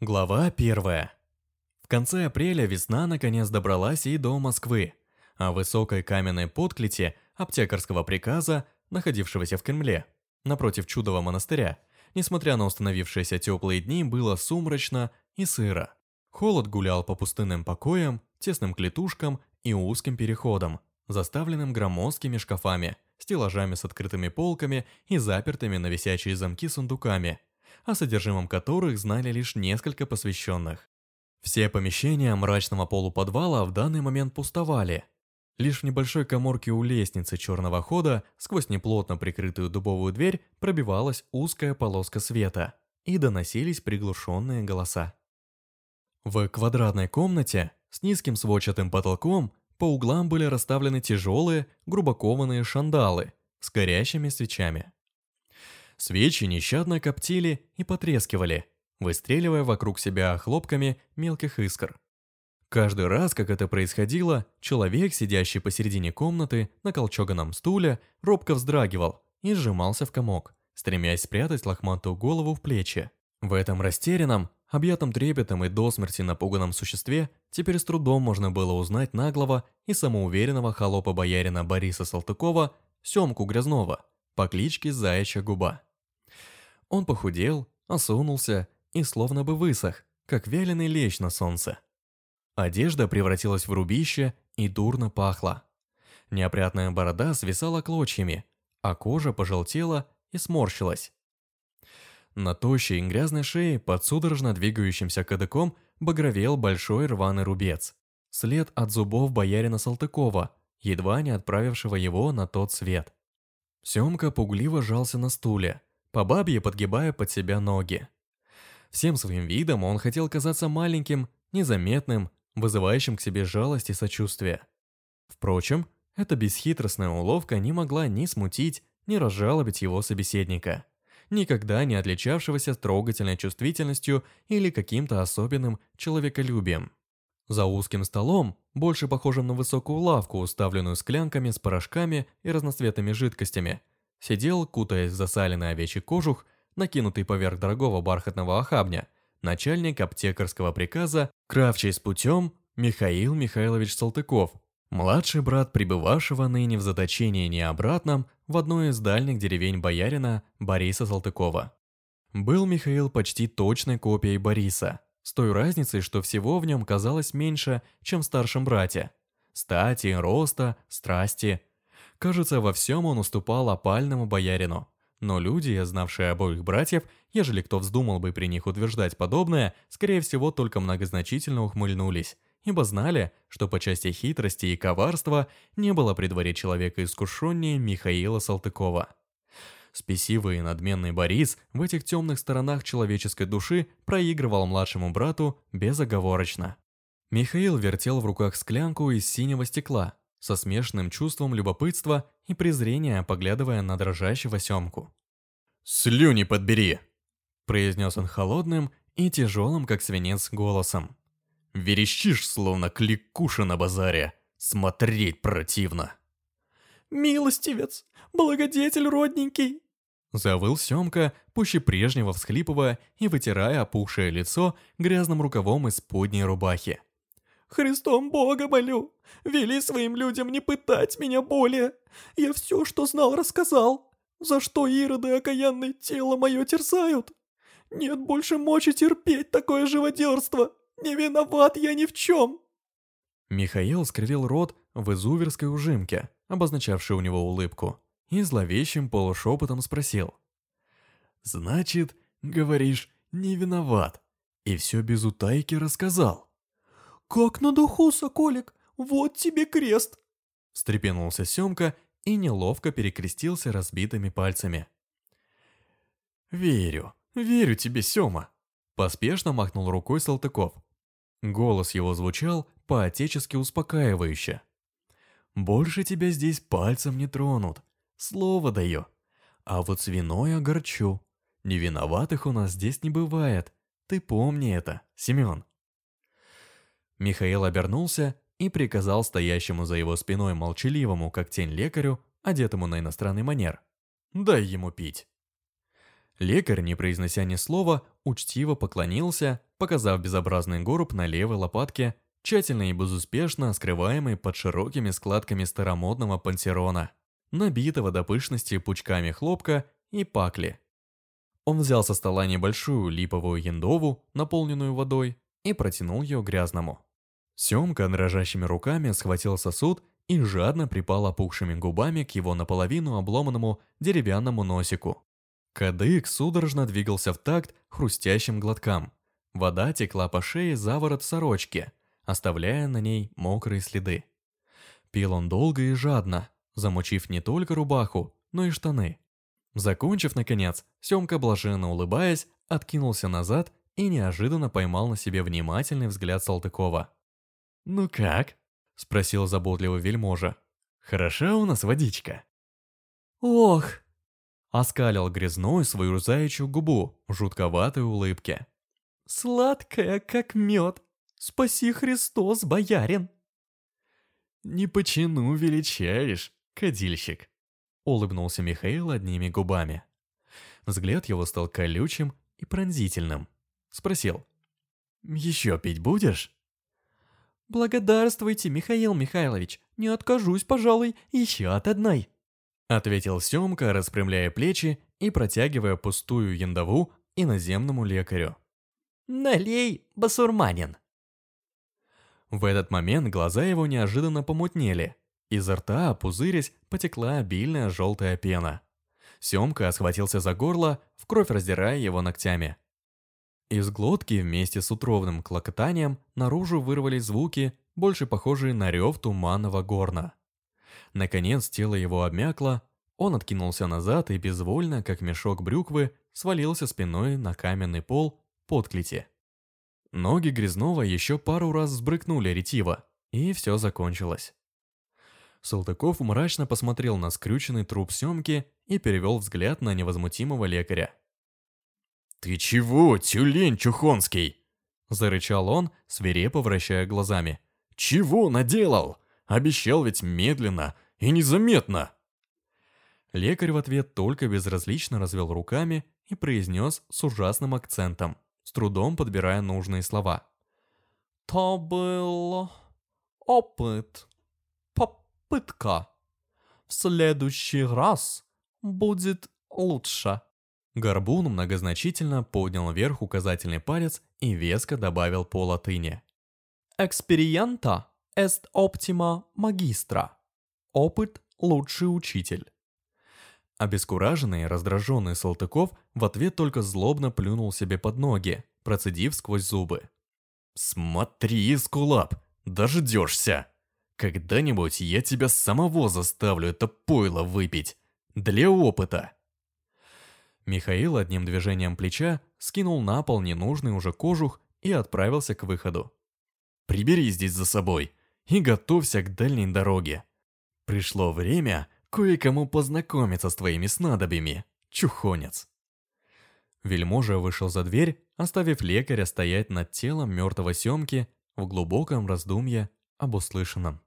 Глава первая. В конце апреля весна наконец добралась и до Москвы, а высокой каменной подклете аптекарского приказа, находившегося в Кремле, напротив чудового монастыря, несмотря на установившиеся теплые дни, было сумрачно и сыро. Холод гулял по пустынным покоям, тесным клетушкам и узким переходам, заставленным громоздкими шкафами, стеллажами с открытыми полками и запертыми на висячие замки сундуками – о содержимом которых знали лишь несколько посвященных. Все помещения мрачного полуподвала в данный момент пустовали. Лишь в небольшой коморке у лестницы черного хода сквозь неплотно прикрытую дубовую дверь пробивалась узкая полоска света, и доносились приглушенные голоса. В квадратной комнате с низким сводчатым потолком по углам были расставлены тяжелые, грубокованные шандалы с горящими свечами. Свечи нещадно коптили и потрескивали, выстреливая вокруг себя хлопками мелких искр. Каждый раз, как это происходило, человек, сидящий посередине комнаты на колчоганом стуле, робко вздрагивал и сжимался в комок, стремясь спрятать лохматую голову в плечи. В этом растерянном, объятом трепетом и до смерти напуганном существе теперь с трудом можно было узнать наглого и самоуверенного холопа-боярина Бориса Салтыкова Семку Грязнова по кличке Заячья Губа. Он похудел, осунулся и словно бы высох, как вяленый лещ на солнце. Одежда превратилась в рубище и дурно пахла. Неопрятная борода свисала клочьями, а кожа пожелтела и сморщилась. На тощей и грязной шее под судорожно двигающимся кадыком багровел большой рваный рубец. След от зубов боярина Салтыкова, едва не отправившего его на тот свет. Семка пугливо жался на стуле, по бабье подгибая под себя ноги. Всем своим видом он хотел казаться маленьким, незаметным, вызывающим к себе жалость и сочувствие. Впрочем, эта бесхитростная уловка не могла ни смутить, ни разжалобить его собеседника, никогда не отличавшегося трогательной чувствительностью или каким-то особенным человеколюбием. За узким столом, больше похожим на высокую лавку, уставленную склянками с порошками и разноцветными жидкостями – Сидел, кутаясь в засаленный овечий кожух, накинутый поверх дорогого бархатного охабня, начальник аптекарского приказа, кравчий с путем Михаил Михайлович Салтыков, младший брат пребывавшего ныне в заточении необратном в одной из дальних деревень боярина Бориса Салтыкова. Был Михаил почти точной копией Бориса, с той разницей, что всего в нем казалось меньше, чем в старшем брате. Стати, роста, страсти, Кажется, во всем он уступал опальному боярину. Но люди, знавшие обоих братьев, ежели кто вздумал бы при них утверждать подобное, скорее всего только многозначительно ухмыльнулись, ибо знали, что по части хитрости и коварства не было при дворе человека искушеннее Михаила Салтыкова. Спесивый и надменный Борис в этих темных сторонах человеческой души проигрывал младшему брату безоговорочно. Михаил вертел в руках склянку из синего стекла, со смешанным чувством любопытства и презрения, поглядывая на дрожащего Семку. «Слюни подбери!» – произнес он холодным и тяжелым, как свинец, голосом. «Верещишь, словно кликуша на базаре. Смотреть противно!» «Милостивец! Благодетель родненький!» Завыл Семка, пуще прежнего всхлипывая и вытирая опухшее лицо грязным рукавом из подней рубахи. Христом Бога молю, вели своим людям не пытать меня более. Я все, что знал, рассказал. За что ироды окаянное тело мое терзают? Нет больше мочи терпеть такое живодерство. Не виноват я ни в чем. Михаил скривил рот в изуверской ужимке, обозначавшей у него улыбку, и зловещим полушепотом спросил. «Значит, говоришь, не виноват, и все без утайки рассказал?» «Как на духу, соколик! Вот тебе крест!» Встрепенулся Семка и неловко перекрестился разбитыми пальцами. «Верю, верю тебе, Сема!» Поспешно махнул рукой Салтыков. Голос его звучал по-отечески успокаивающе. «Больше тебя здесь пальцем не тронут. Слово даю. А вот с виной огорчу. Невиноватых у нас здесь не бывает. Ты помни это, Семен». Михаил обернулся и приказал стоящему за его спиной молчаливому, как тень лекарю, одетому на иностранный манер. «Дай ему пить». Лекарь, не произнося ни слова, учтиво поклонился, показав безобразный горб на левой лопатке, тщательно и безуспешно скрываемый под широкими складками старомодного пансерона, набитого до пышности пучками хлопка и пакли. Он взял со стола небольшую липовую яндову, наполненную водой, и протянул ее грязному. Семка дрожащими руками схватил сосуд и жадно припал опухшими губами к его наполовину обломанному деревянному носику. Кадык судорожно двигался в такт хрустящим глоткам. Вода текла по шее за ворот сорочки, оставляя на ней мокрые следы. Пил он долго и жадно, замочив не только рубаху, но и штаны. Закончив, наконец, Семка, блаженно улыбаясь, откинулся назад и неожиданно поймал на себе внимательный взгляд Салтыкова. «Ну как?» – спросил заботливый вельможа. «Хороша у нас водичка?» «Ох!» – оскалил грязной свою заячью губу в жутковатой улыбке. «Сладкая, как мед! Спаси Христос, боярин!» «Не по чину величаешь, кадильщик!» – улыбнулся Михаил одними губами. Взгляд его стал колючим и пронзительным. Спросил. «Еще пить будешь?» «Благодарствуйте, Михаил Михайлович. Не откажусь, пожалуй, еще от одной». Ответил Семка, распрямляя плечи и протягивая пустую яндову иноземному лекарю. «Налей, басурманин!» В этот момент глаза его неожиданно помутнели. Изо рта, пузырясь, потекла обильная желтая пена. Семка схватился за горло, в кровь раздирая его ногтями. Из глотки вместе с утробным клокотанием наружу вырвались звуки, больше похожие на рев туманного горна. Наконец тело его обмякло, он откинулся назад и безвольно, как мешок брюквы, свалился спиной на каменный пол подклети. Ноги Грязнова еще пару раз сбрыкнули ретиво, и все закончилось. Салтыков мрачно посмотрел на скрюченный труп Семки и перевел взгляд на невозмутимого лекаря. «Ты чего, тюлень чухонский?» Зарычал он, свирепо вращая глазами. «Чего наделал? Обещал ведь медленно и незаметно!» Лекарь в ответ только безразлично развел руками и произнес с ужасным акцентом, с трудом подбирая нужные слова. «То был... опыт. Попытка. В следующий раз будет лучше». Горбун многозначительно поднял вверх указательный палец и веско добавил по латыни. «Экспериента est optima magistra». Опыт – лучший учитель. Обескураженный и раздраженный Салтыков в ответ только злобно плюнул себе под ноги, процедив сквозь зубы. «Смотри, Скулап, дождешься! Когда-нибудь я тебя самого заставлю это пойло выпить. Для опыта!» Михаил одним движением плеча скинул на пол ненужный уже кожух и отправился к выходу. «Прибери здесь за собой и готовься к дальней дороге. Пришло время кое-кому познакомиться с твоими снадобьями, чухонец». Вельможа вышел за дверь, оставив лекаря стоять над телом мертвого Семки в глубоком раздумье об услышанном.